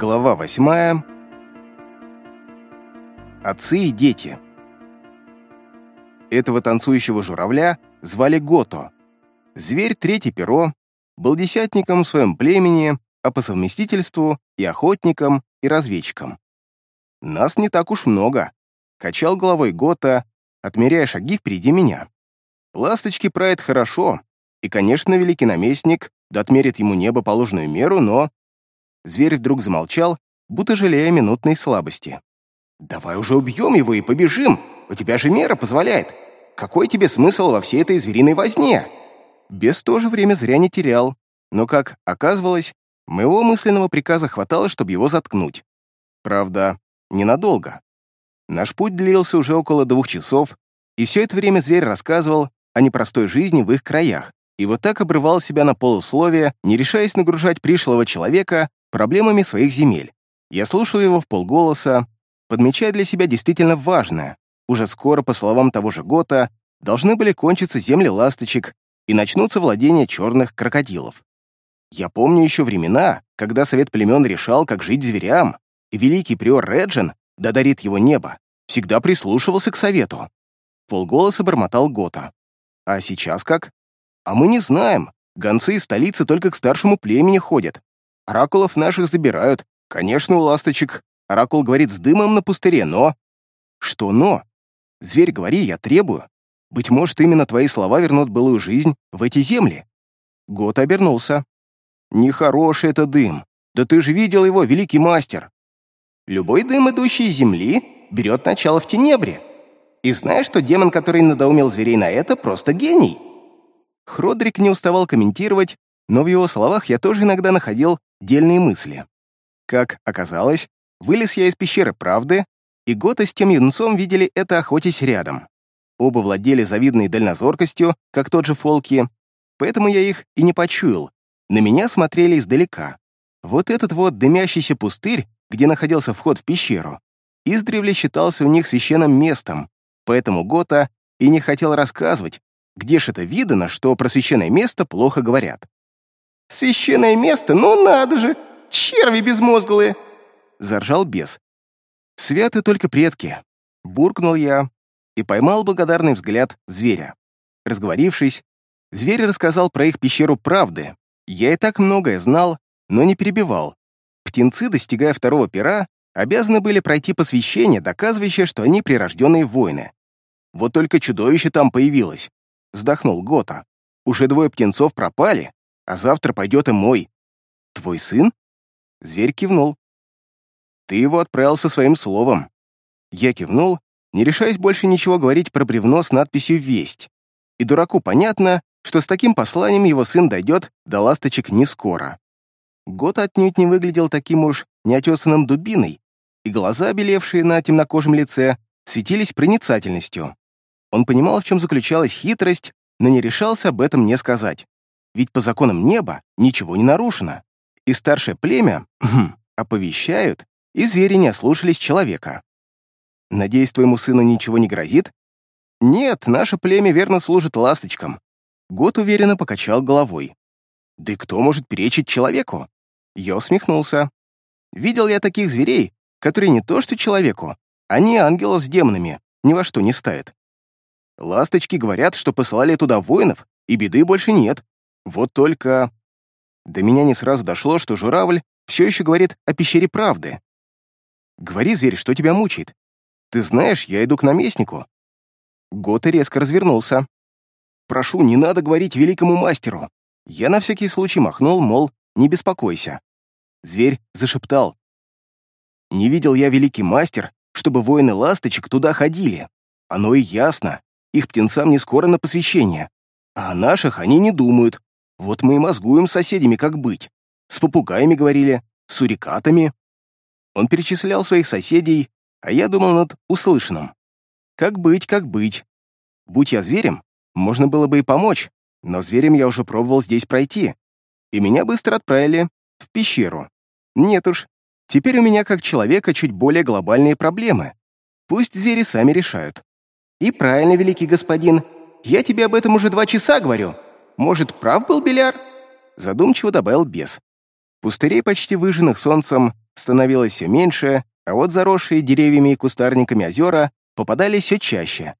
Глава восьмая. Отцы и дети. Этого танцующего журавля звали Гото. Зверь третий перо, был десятником в своем племени, а по совместительству и охотником, и разведчиком. Нас не так уж много. Качал головой Гота, отмеряя шаги впереди меня. Ласточки прает хорошо, и, конечно, великий наместник да отмерит ему небо положенную меру, но... Зверь вдруг замолчал, будто жалея минутной слабости. «Давай уже убьем его и побежим! У тебя же мера позволяет! Какой тебе смысл во всей этой звериной возне?» Бес тоже время зря не терял, но, как оказывалось, моего мысленного приказа хватало, чтобы его заткнуть. Правда, ненадолго. Наш путь длился уже около двух часов, и все это время зверь рассказывал о непростой жизни в их краях, и вот так обрывал себя на полусловие, не решаясь нагружать пришлого человека проблемами своих земель. Я слушал его в полголоса, подмечая для себя действительно важное. Уже скоро, по словам того же Гота, должны были кончиться земли ласточек и начнутся владения черных крокодилов. Я помню еще времена, когда совет племен решал, как жить зверям, и великий приор Реджин, да дарит его небо, всегда прислушивался к совету. Полголоса бормотал Гота. А сейчас как? А мы не знаем. Гонцы из столицы только к старшему племени ходят. Оракулов наших забирают. Конечно, у ласточек. Оракул говорит с дымом на пустыре, но... Что но? Зверь, говори, я требую. Быть может, именно твои слова вернут былую жизнь в эти земли. Год обернулся. Нехороший это дым. Да ты же видел его, великий мастер. Любой дым, идущий из земли, берет начало в тенебре. И знаешь, что демон, который надоумил зверей на это, просто гений. Хродрик не уставал комментировать, но в его словах я тоже иногда находил дельные мысли. Как оказалось, вылез я из пещеры правды, и Гота с тем юнцом видели это охотясь рядом. Оба владели завидной дальнозоркостью, как тот же Фолки, поэтому я их и не почуял. На меня смотрели издалека. Вот этот вот дымящийся пустырь, где находился вход в пещеру, издревле считался у них священным местом, поэтому Гота и не хотел рассказывать, где ж это видано, что про священное место плохо говорят? «Священное место? Ну надо же! Черви безмозглые!» Заржал бес. «Святы только предки!» Буркнул я и поймал благодарный взгляд зверя. Разговорившись, зверь рассказал про их пещеру правды. Я и так многое знал, но не перебивал. Птенцы, достигая второго пера, обязаны были пройти посвящение, доказывающее, что они прирожденные воины. Вот только чудовище там появилось, вздохнул Гота. «Уже двое птенцов пропали, а завтра пойдет и мой. Твой сын?» Зверь кивнул. «Ты его отправил со своим словом». Я кивнул, не решаясь больше ничего говорить про бревно с надписью «Весть». И дураку понятно, что с таким посланием его сын дойдет до ласточек не скоро. Гот отнюдь не выглядел таким уж неотесанным дубиной, и глаза, белевшие на темнокожем лице, светились проницательностью. Он понимал, в чем заключалась хитрость, но не решался об этом не сказать. Ведь по законам неба ничего не нарушено. И старшее племя хм, оповещают, и звери не ослушались человека. Надеюсь, твоему сыну ничего не грозит? Нет, наше племя верно служит ласточкам. Год уверенно покачал головой. Да кто может перечить человеку? Я усмехнулся. Видел я таких зверей, которые не то что человеку, они ангелов с демонами ни во что не ставят. Ласточки говорят, что посылали туда воинов, и беды больше нет. Вот только... До меня не сразу дошло, что журавль все еще говорит о пещере правды. Говори, зверь, что тебя мучает? Ты знаешь, я иду к наместнику. Гота резко развернулся. Прошу, не надо говорить великому мастеру. Я на всякий случай махнул, мол, не беспокойся. Зверь зашептал. Не видел я великий мастер, чтобы воины ласточек туда ходили. Оно и ясно. Их птенцам не скоро на посвящение. А о наших они не думают. Вот мы и мозгуем с соседями, как быть. С попугаями говорили, с сурикатами. Он перечислял своих соседей, а я думал над услышанным. Как быть, как быть. Будь я зверем, можно было бы и помочь, но зверем я уже пробовал здесь пройти, и меня быстро отправили в пещеру. Нет уж, теперь у меня как человека чуть более глобальные проблемы. Пусть звери сами решают. «И правильно, великий господин. Я тебе об этом уже два часа говорю. Может, прав был Беляр?» Задумчиво добавил бес. Пустырей, почти выжженных солнцем, становилось все меньше, а вот заросшие деревьями и кустарниками озера попадались все чаще.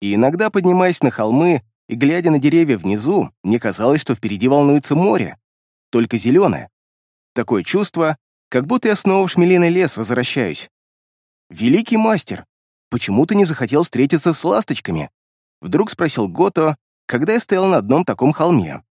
И иногда, поднимаясь на холмы и глядя на деревья внизу, мне казалось, что впереди волнуется море, только зеленое. Такое чувство, как будто я снова в шмелиный лес возвращаюсь. «Великий мастер, почему ты не захотел встретиться с ласточками?» Вдруг спросил Гото, когда я стоял на одном таком холме.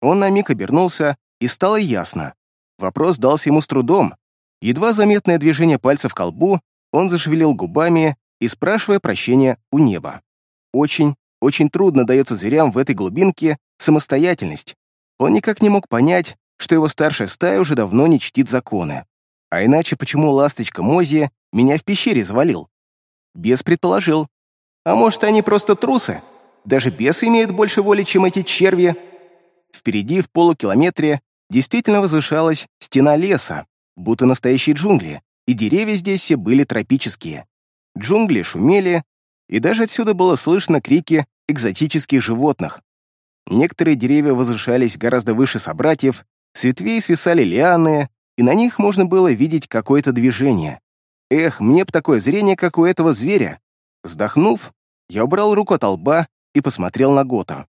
Он на миг обернулся, и стало ясно. Вопрос дался ему с трудом. Едва заметное движение пальцев к колбу, он зашевелил губами и спрашивая прощения у неба. Очень, очень трудно дается зверям в этой глубинке самостоятельность. Он никак не мог понять, что его старшая стая уже давно не чтит законы. А иначе почему ласточка Мози меня в пещере завалил? Бес предположил. А может, они просто трусы? Даже бесы имеют больше воли, чем эти черви. Впереди, в полукилометре, действительно возвышалась стена леса, будто настоящие джунгли, и деревья здесь все были тропические. Джунгли шумели, и даже отсюда было слышно крики экзотических животных. Некоторые деревья возвышались гораздо выше собратьев, с ветвей свисали лианы, и на них можно было видеть какое-то движение. Эх, мне б такое зрение, как у этого зверя. Вздохнув, я убрал руку от лба и посмотрел на Гота.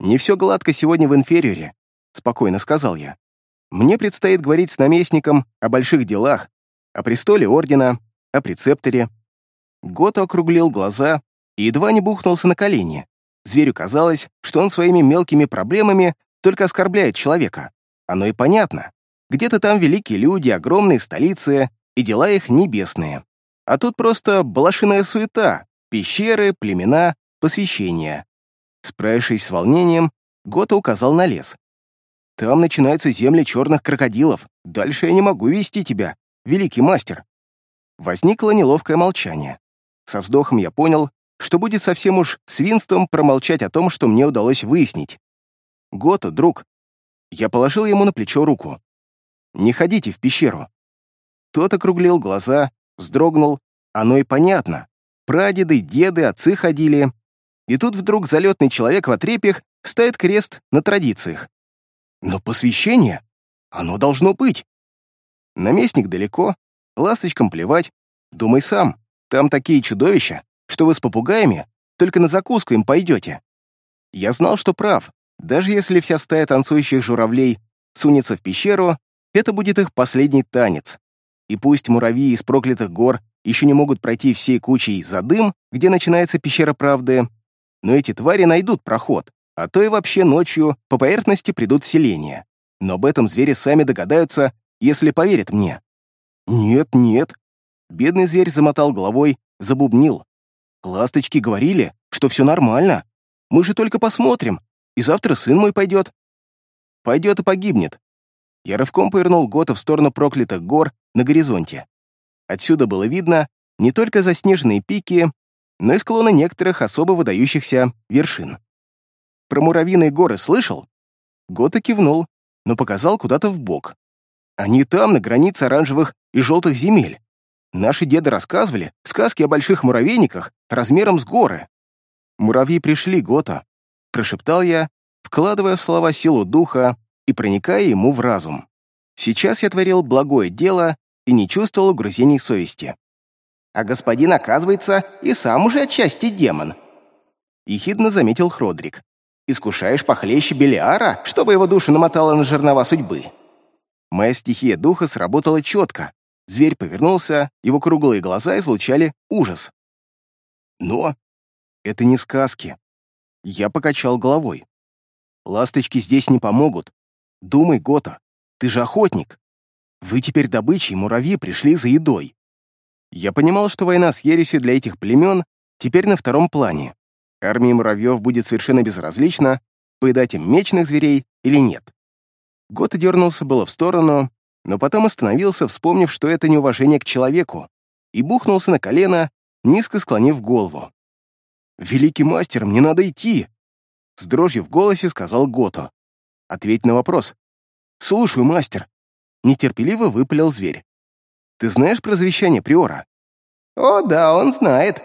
«Не все гладко сегодня в инфериоре», — спокойно сказал я. «Мне предстоит говорить с наместником о больших делах, о престоле ордена, о прецепторе». Гото округлил глаза и едва не бухнулся на колени. Зверю казалось, что он своими мелкими проблемами только оскорбляет человека. Оно и понятно. Где-то там великие люди, огромные столицы, и дела их небесные. А тут просто балашиная суета, пещеры, племена, посвящения. Справившись с волнением, Гота указал на лес. «Там начинаются земли черных крокодилов. Дальше я не могу вести тебя, великий мастер». Возникло неловкое молчание. Со вздохом я понял, что будет совсем уж свинством промолчать о том, что мне удалось выяснить. «Гота, друг». Я положил ему на плечо руку. «Не ходите в пещеру». Тот округлил глаза, вздрогнул. Оно и понятно. Прадеды, деды, отцы ходили. И тут вдруг залетный человек в отрепьях ставит крест на традициях. Но посвящение? Оно должно быть. Наместник далеко, ласточкам плевать. Думай сам, там такие чудовища, что вы с попугаями только на закуску им пойдете. Я знал, что прав. Даже если вся стая танцующих журавлей сунется в пещеру, это будет их последний танец. И пусть муравьи из проклятых гор еще не могут пройти всей кучей за дым, где начинается пещера правды, но эти твари найдут проход, а то и вообще ночью по поверхности придут в селение. Но об этом звери сами догадаются, если поверят мне. Нет, нет. Бедный зверь замотал головой, забубнил. Ласточки говорили, что все нормально. Мы же только посмотрим, и завтра сын мой пойдет. Пойдет и погибнет. Я рывком повернул Гота в сторону проклятых гор на горизонте. Отсюда было видно не только заснеженные пики, но и склоны некоторых особо выдающихся вершин. Про муравьиные горы слышал? Гота кивнул, но показал куда-то в бок. Они там, на границе оранжевых и желтых земель. Наши деды рассказывали сказки о больших муравейниках размером с горы. «Муравьи пришли, Гота», — прошептал я, вкладывая в слова силу духа и проникая ему в разум. Сейчас я творил благое дело и не чувствовал угрызений совести. А господин, оказывается, и сам уже отчасти демон. Ехидно заметил Хродрик. Искушаешь похлеще Белиара, чтобы его душу намотала на жернова судьбы. Моя стихия духа сработала четко. Зверь повернулся, его круглые глаза излучали ужас. Но это не сказки. Я покачал головой. Ласточки здесь не помогут. Думай, Гота, ты же охотник. Вы теперь добычей, муравьи пришли за едой. Я понимал, что война с ересью для этих племен теперь на втором плане. Армии муравьев будет совершенно безразлично, поедать им мечных зверей или нет. Гот дернулся было в сторону, но потом остановился, вспомнив, что это неуважение к человеку, и бухнулся на колено, низко склонив голову. «Великий мастер, мне надо идти!» С дрожью в голосе сказал Гото. «Ответь на вопрос». «Слушаю, мастер». Нетерпеливо выпалил зверь. Ты знаешь про завещание Приора?» «О, да, он знает».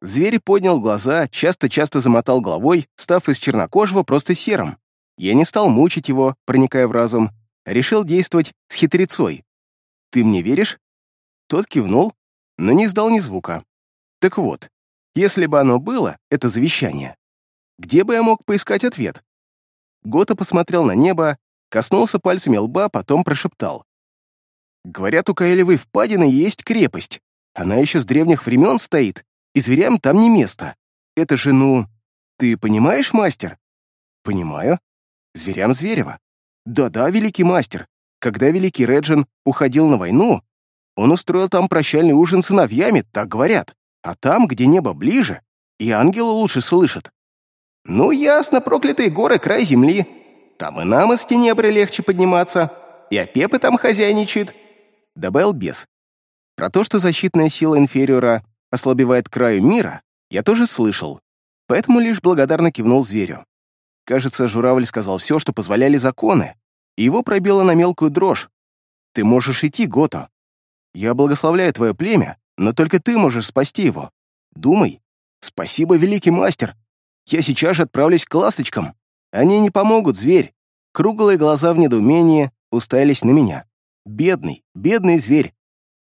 Зверь поднял глаза, часто-часто замотал головой, став из чернокожего просто серым. Я не стал мучить его, проникая в разум, решил действовать с хитрецой. Ты мне веришь?» Тот кивнул, но не издал ни звука. Так вот, если бы оно было, это завещание, где бы я мог поискать ответ? Гота посмотрел на небо, коснулся пальцами лба, потом прошептал. «Говорят, у Каэлевой впадины есть крепость. Она еще с древних времен стоит, и зверям там не место. Это же, ну... Ты понимаешь, мастер?» «Понимаю. Зверям Зверева. Да-да, великий мастер. Когда великий Реджин уходил на войну, он устроил там прощальный ужин с сыновьями, так говорят. А там, где небо ближе, и ангелы лучше слышат. Ну, ясно, проклятые горы — край земли. Там и нам из тенебры легче подниматься, и опепы там хозяйничают. Добавил бес. Про то, что защитная сила инфериора ослабевает краю мира, я тоже слышал, поэтому лишь благодарно кивнул зверю. Кажется, журавль сказал все, что позволяли законы, и его пробило на мелкую дрожь. «Ты можешь идти, Гото. Я благословляю твое племя, но только ты можешь спасти его. Думай. Спасибо, великий мастер. Я сейчас же отправлюсь к ласточкам. Они не помогут, зверь. Круглые глаза в недоумении уставились на меня. Бедный, бедный зверь.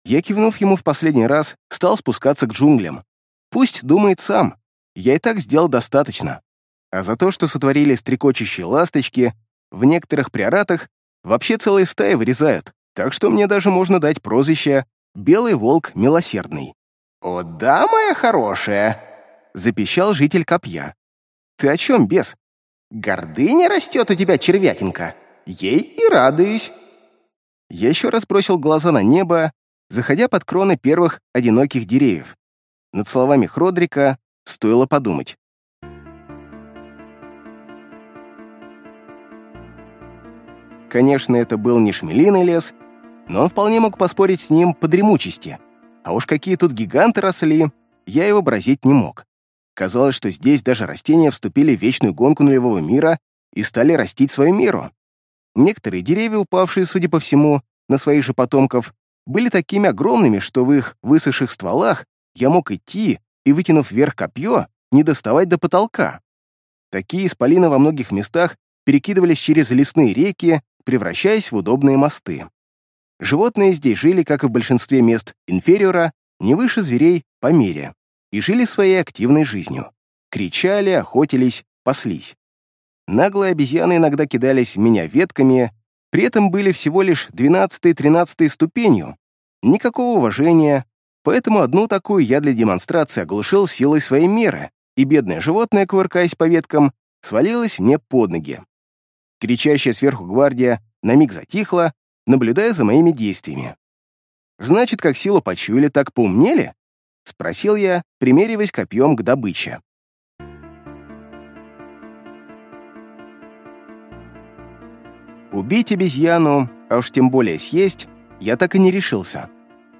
Я, кивнув ему в последний раз, стал спускаться к джунглям. Пусть думает сам. Я и так сделал достаточно. А за то, что сотворили стрекочущие ласточки, в некоторых приоратах вообще целые стаи вырезают, так что мне даже можно дать прозвище «Белый волк милосердный». «О да, моя хорошая!» — запищал житель копья. «Ты о чем, бес?» «Гордыня растет у тебя, червятинка. Ей и радуюсь». Я еще раз бросил глаза на небо, заходя под кроны первых одиноких деревьев. Над словами Хродрика стоило подумать. Конечно, это был не шмелиный лес, но он вполне мог поспорить с ним по дремучести. А уж какие тут гиганты росли, я его вообразить не мог. Казалось, что здесь даже растения вступили в вечную гонку нулевого мира и стали растить свою меру. Некоторые деревья, упавшие, судя по всему, на своих же потомков, были такими огромными, что в их высохших стволах я мог идти и, вытянув вверх копье, не доставать до потолка. Такие исполины во многих местах перекидывались через лесные реки превращаясь в удобные мосты. Животные здесь жили, как и в большинстве мест инфериора, не выше зверей по мере, и жили своей активной жизнью. Кричали, охотились, паслись. Наглые обезьяны иногда кидались в меня ветками, при этом были всего лишь 12-13 ступенью. Никакого уважения, поэтому одну такую я для демонстрации оглушил силой своей меры, и бедное животное, кувыркаясь по веткам, свалилось мне под ноги. Кричащая сверху гвардия на миг затихла, наблюдая за моими действиями. «Значит, как силу почуяли, так поумнели?» — спросил я, примериваясь копьем к добыче. Убить обезьяну, а уж тем более съесть, я так и не решился.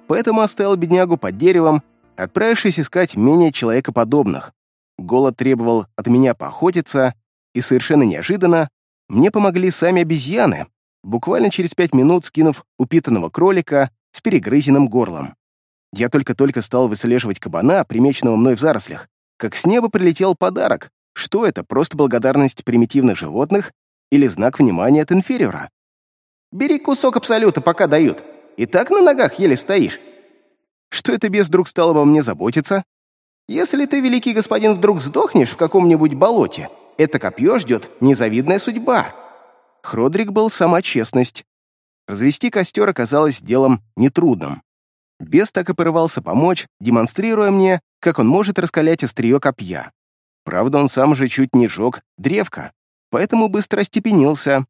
Поэтому оставил беднягу под деревом, отправившись искать менее человекоподобных. Голод требовал от меня поохотиться, и совершенно неожиданно мне помогли сами обезьяны, буквально через пять минут скинув упитанного кролика с перегрызенным горлом. Я только-только стал выслеживать кабана, примеченного мной в зарослях, как с неба прилетел подарок. Что это, просто благодарность примитивных животных или знак внимания от инфериора? «Бери кусок абсолюта, пока дают. И так на ногах еле стоишь». Что это без вдруг стало обо мне заботиться? Если ты, великий господин, вдруг сдохнешь в каком-нибудь болоте, это копье ждет незавидная судьба». Хродрик был сама честность. Развести костер оказалось делом нетрудным. Бес так и порывался помочь, демонстрируя мне, как он может раскалять острие копья. Правда, он сам же чуть не жег древко, поэтому быстро остепенился.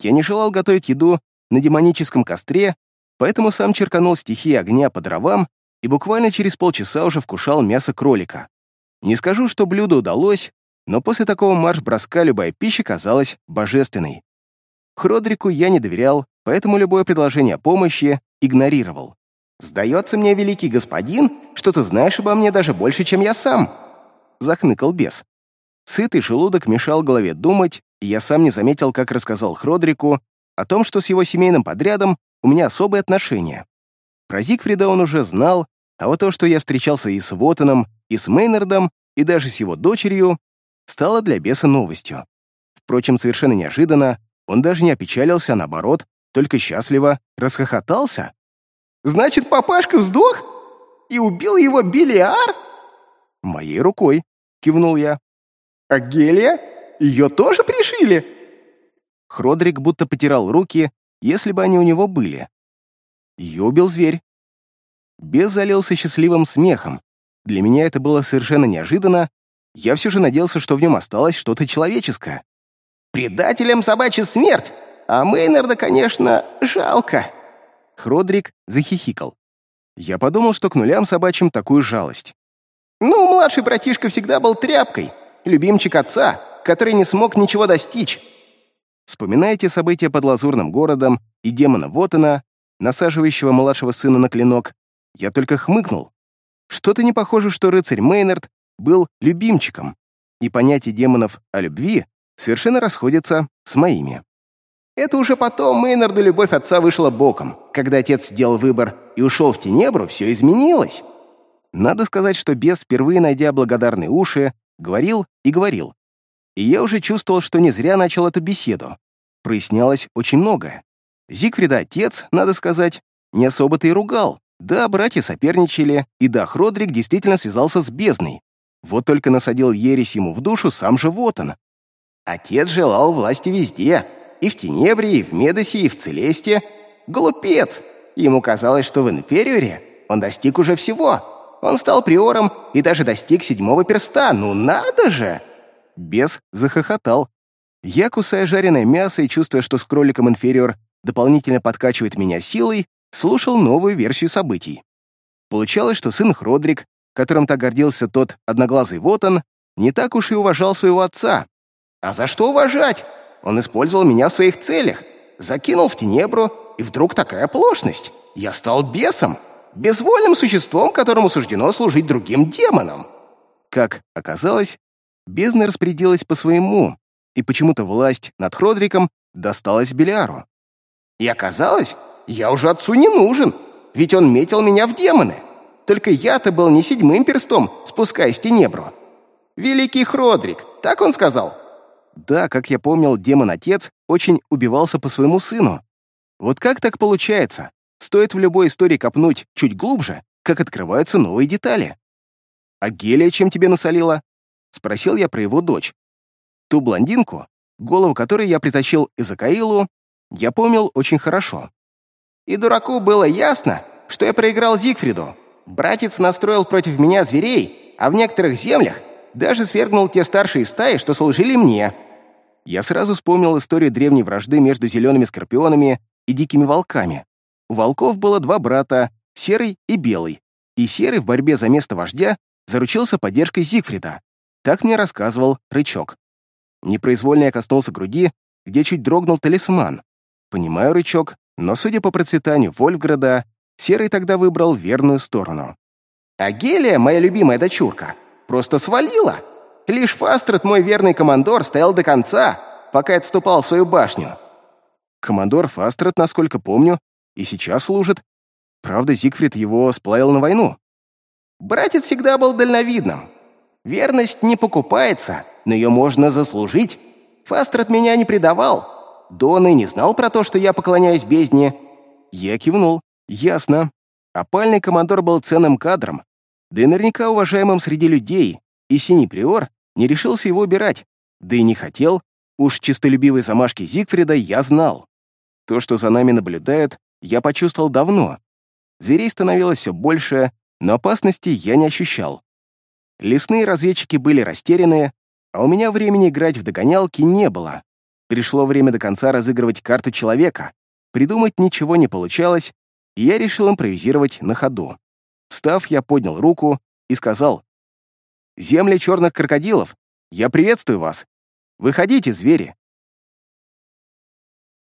Я не желал готовить еду на демоническом костре, поэтому сам черканул стихии огня по дровам и буквально через полчаса уже вкушал мясо кролика. Не скажу, что блюдо удалось, но после такого марш-броска любая пища казалась божественной. Хродрику я не доверял, поэтому любое предложение о помощи игнорировал. «Сдается мне, великий господин, что ты знаешь обо мне даже больше, чем я сам», — захныкал бес. Сытый желудок мешал голове думать, и я сам не заметил, как рассказал Хродрику о том, что с его семейным подрядом у меня особые отношения. Про Зигфрида он уже знал, а вот то, что я встречался и с Вотаном, и с Мейнардом, и даже с его дочерью, стало для беса новостью. Впрочем, совершенно неожиданно, он даже не опечалился, а наоборот, только счастливо расхохотался. Значит, папашка сдох? И убил его Белиар?» «Моей рукой», — кивнул я. «А Гелия? Ее тоже пришили?» Хродрик будто потирал руки, если бы они у него были. Ее убил зверь. Бес залился счастливым смехом. Для меня это было совершенно неожиданно. Я все же надеялся, что в нем осталось что-то человеческое. «Предателям собачья смерть! А Мейнарда, конечно, жалко!» Хродрик захихикал. Я подумал, что к нулям собачьим такую жалость. «Ну, младший братишка всегда был тряпкой, любимчик отца, который не смог ничего достичь». Вспоминаете события под Лазурным городом и демона Вотана, насаживающего младшего сына на клинок, я только хмыкнул. Что-то не похоже, что рыцарь Мейнард был любимчиком, и понятие демонов о любви совершенно расходятся с моими. Это уже потом Мейнарду любовь отца вышла боком. Когда отец сделал выбор и ушел в Тенебру, все изменилось. Надо сказать, что бес, впервые найдя благодарные уши, говорил и говорил. И я уже чувствовал, что не зря начал эту беседу. Прояснялось очень многое. Зигфрида отец, надо сказать, не особо-то и ругал. Да, братья соперничали, и да, Хродрик действительно связался с бездной. Вот только насадил ересь ему в душу сам же вот он. Отец желал власти везде, и в Тенебре, и в Медосе, и в Целесте. Глупец! Ему казалось, что в Инфериоре он достиг уже всего. Он стал приором и даже достиг седьмого перста. Ну надо же! Бес захохотал. Я, кусая жареное мясо и чувствуя, что с кроликом инфериор дополнительно подкачивает меня силой, слушал новую версию событий. Получалось, что сын Хродрик, которым так гордился тот одноглазый Вотан, не так уж и уважал своего отца. А за что уважать? Он использовал меня в своих целях, закинул в Тенебру, и вдруг такая оплошность. Я стал бесом, безвольным существом, которому суждено служить другим демонам. Как оказалось, бездна распорядилась по своему, и почему-то власть над Хродриком досталась Белиару. И оказалось, я уже отцу не нужен, ведь он метил меня в демоны. Только я-то был не седьмым перстом, спускаясь в Тенебру. Великий Хродрик, так он сказал. Да, как я помнил, демон-отец очень убивался по своему сыну. Вот как так получается? Стоит в любой истории копнуть чуть глубже, как открываются новые детали. «А Гелия чем тебе насолила?» — спросил я про его дочь. Ту блондинку, голову которой я притащил из Акаилу, я помнил очень хорошо. И дураку было ясно, что я проиграл Зигфриду. Братец настроил против меня зверей, а в некоторых землях даже свергнул те старшие стаи, что служили мне. Я сразу вспомнил историю древней вражды между зелеными скорпионами и дикими волками. У волков было два брата, Серый и Белый, и Серый в борьбе за место вождя заручился поддержкой Зигфрида. Так мне рассказывал Рычок. Непроизвольно я коснулся груди, где чуть дрогнул талисман. Понимаю, Рычок, но, судя по процветанию Вольфграда, Серый тогда выбрал верную сторону. А Гелия, моя любимая дочурка, просто свалила. Лишь Фастрат, мой верный командор, стоял до конца, пока отступал в свою башню. Командор Фастрат, насколько помню, и сейчас служит. Правда, Зигфрид его сплавил на войну. Братец всегда был дальновидным. Верность не покупается, но ее можно заслужить. Фастрат меня не предавал. Дон и не знал про то, что я поклоняюсь бездне. Я кивнул. Ясно. Опальный командор был ценным кадром, да и наверняка уважаемым среди людей, и синий приор не решился его убирать, да и не хотел, уж чистолюбивые замашки Зигфрида я знал. То, что за нами наблюдают, я почувствовал давно. Зверей становилось все больше, но опасности я не ощущал. Лесные разведчики были растеряны, а у меня времени играть в догонялки не было. Пришло время до конца разыгрывать карту человека. Придумать ничего не получалось, и я решил импровизировать на ходу. Встав, я поднял руку и сказал, «Земли черных крокодилов, я приветствую вас. Выходите, звери,